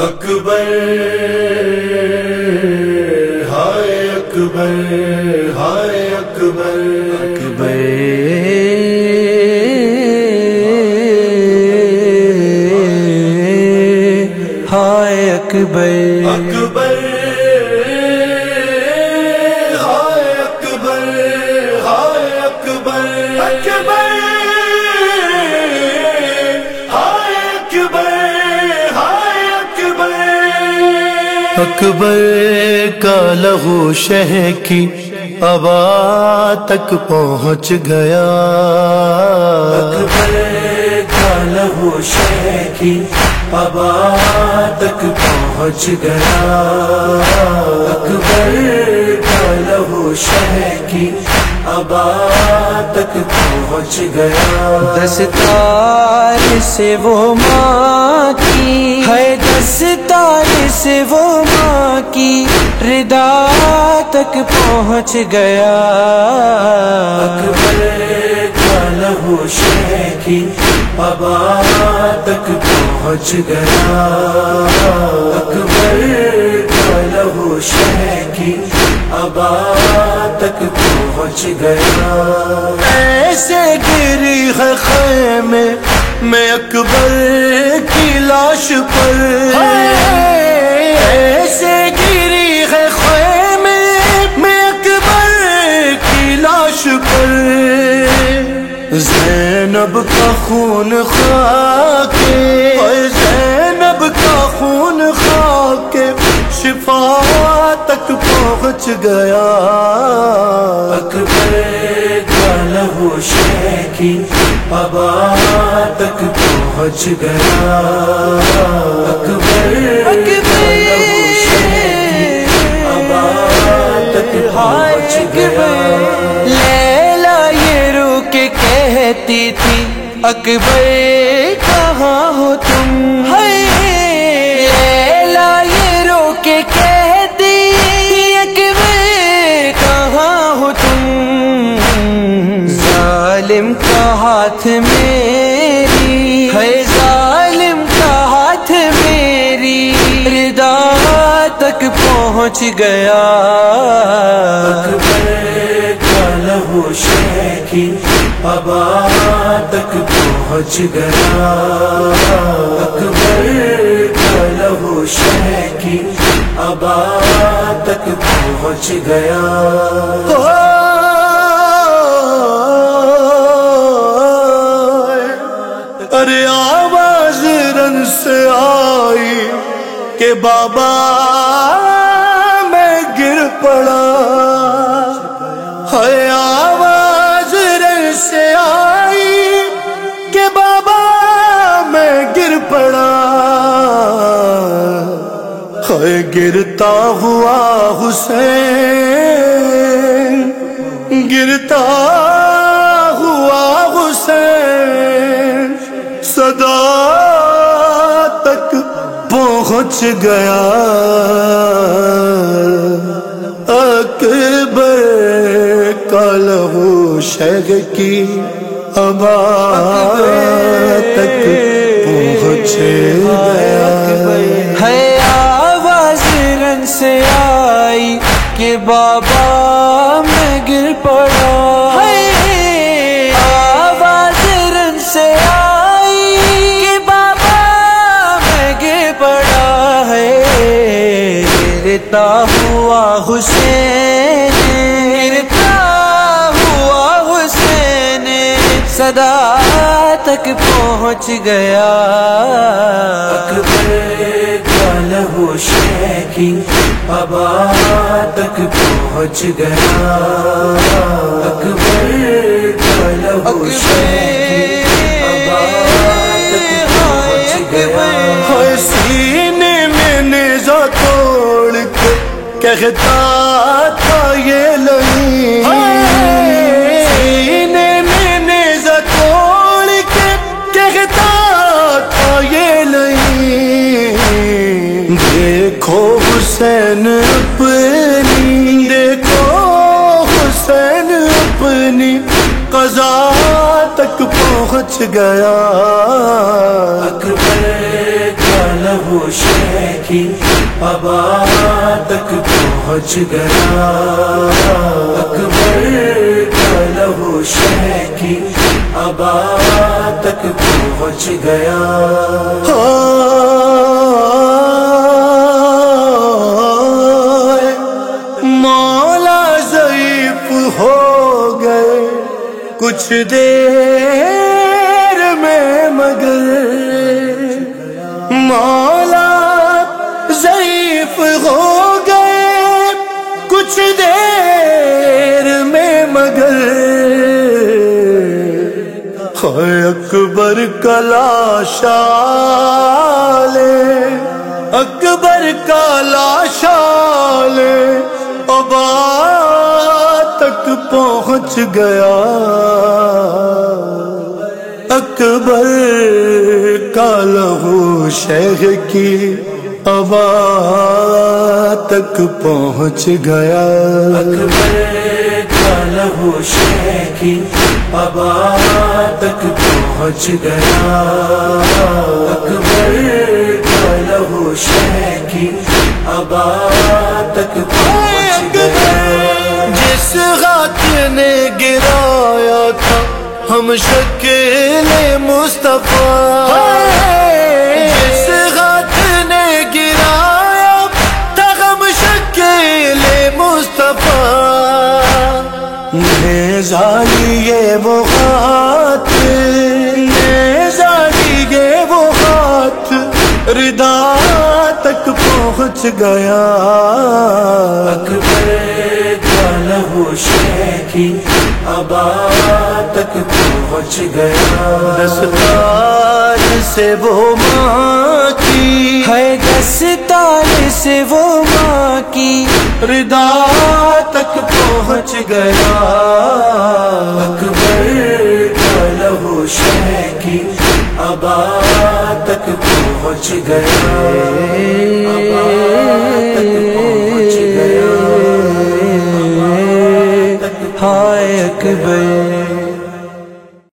اکبر ہائے اکبر ہائے اکبر۔ اکبر۔ اکبر کا لہو شہ کی ابا تک پہنچ گیا۔ اکبر کا لہو شہ کی ابا تک پہنچ گیا۔ اکبر کا لہو شہ کی ابا تک پہنچ گیا۔ دستار سے وہ ماں کی ہے دستار سے وہ ماں کی ردا تک پہنچ گیا۔ اکبر لہو شہ کی ابا تک پہنچ گیا۔ اکبر لہو شہ کی ابا تک پہنچ گیا۔ ایسے گری ہے خیمے میں اکبر کی لاش پر زینب کا خون خاکے۔ زینب کا خون خاکے۔ شفا تک پہنچ گیا۔ اکبر کا لہو شہ کی ابا تک پہنچ گیا۔ اکبر کا ابا تک پہنچ گیا۔ لیلا یہ رو کے کہتی تھی اکبر کہاں ہو تم؟ یہ رو کے کہتی اکبر کہاں ہو تم؟ ظالم کا ہاتھ میری ہے ظالم کا ہاتھ میری ردا تک پہنچ گیا۔ اکبر کا لہو شہ کی ابا تک پہنچ گیا، اکبر کا لہو شہ کی ابا تک پہنچ گیا۔ ارے آواز رن سے آئی کہ بابا میں گر پڑا۔ گرتا ہوا حسین، گرتا ہوا حسین۔ صدا تک پہنچ گیا۔ اکبر کا لہو شہ کی ابا تک پہنچ گیا۔ ہے گرتا ہوا حسین، گرتا ہوا حسین، صدا تک پہنچ گیا۔ اکبر کا کی ابا تک پہنچ گیا۔ کہتا تھا یہ نہیں میں نیزا توڑ کے کہتا تھا یہ نہیں دیکھو حسین اپنی، دیکھو حسین اپنی، قضا تک پہنچ گیا۔ اکبر۔ کا لہو شیخی ابا تک پہنچ گیا۔ اکبر کا لہو شیخی ابا تک پہنچ گیا۔ مولا ضعیف ہو گئے کچھ دیر میں مگر مولا ضعیف ہو گئے کچھ دیر میں مگر اکبر کلا شال اکبر کلا شال ابا تک پہنچ گیا۔ اکبر کا لہو شیخ کی ابا تک پہنچ گیا۔ اکبر کا لہو شیخی ابا تک پہنچ گیا۔ اکبر کا لہو شیخی ابا تک پہنچ گیا۔ جس ہاتھ نے گرایا تھا ہم شکل مصطفیٰ۔ جس ہاتھ نے گرایا تھا ہم شکل مصطفیٰ۔ نیزالی یہ وہ ہاتھ نیزالی یہ وہ ہاتھ۔ ردا تک پہنچ گیا۔ اکبر لہو شے کی ابا تک پہنچ گیا۔ دستار سے وہ ماں کی۔ ہے دستار سے وہ ماں کی۔ ردا تک پہنچ گیا۔ اکبر کا لہو شے ابا تک پہنچ گیا۔ ابا تک پہنچ گیا۔